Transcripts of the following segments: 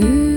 Ooh.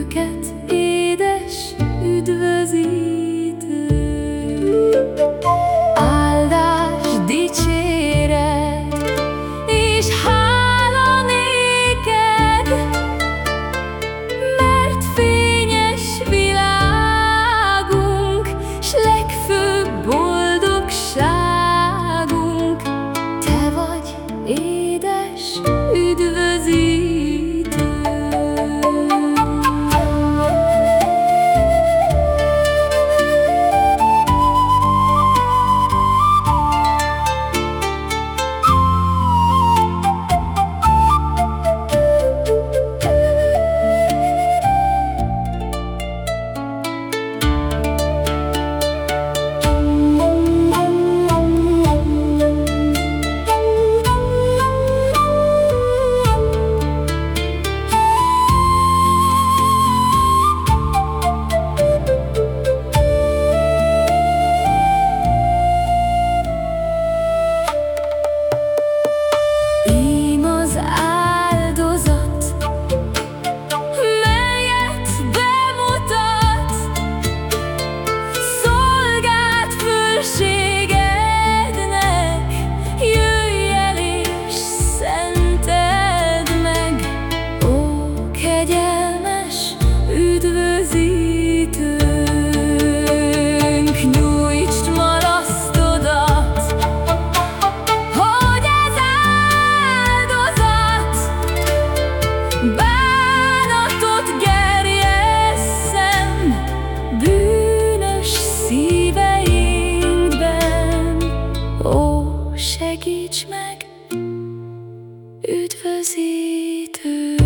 üdvözítő.